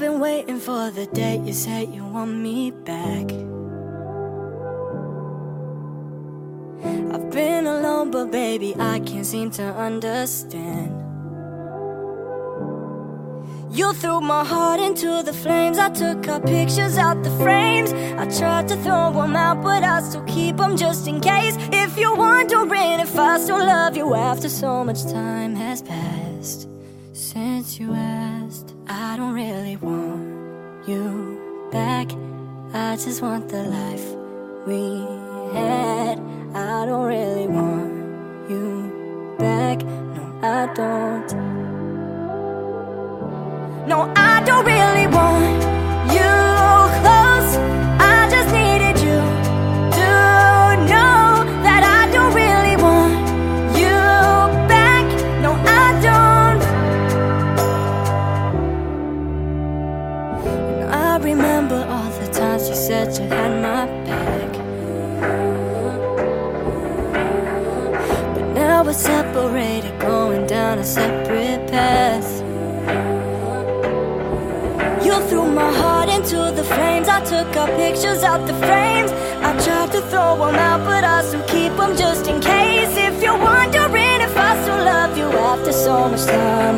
been waiting for the day you say you want me back. I've been alone, but baby, I can't seem to understand. You threw my heart into the flames. I took our pictures out the frames. I tried to throw them out, but I still keep them just in case. If you're wondering if I still love you after so much time has passed since you asked, I don't really want you back. I just want the life we had. I don't really want you back. No, I don't. No, I don't really want remember all the times you said you had my back. But now we're separated, going down a separate path. You threw my heart into the flames. I took our pictures out the frames. I tried to throw them out, but I still keep them just in case. If you're wondering if I still love you after so much time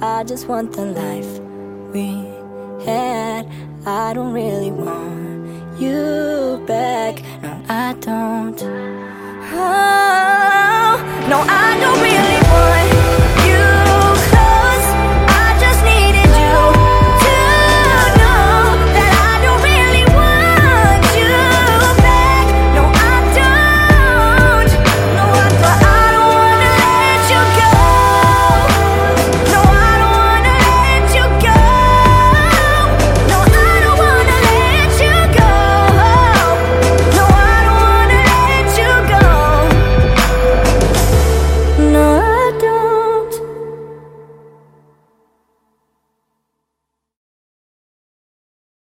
I just want the life we had. I don't really want you back. No, I don't. Oh, no, I don't really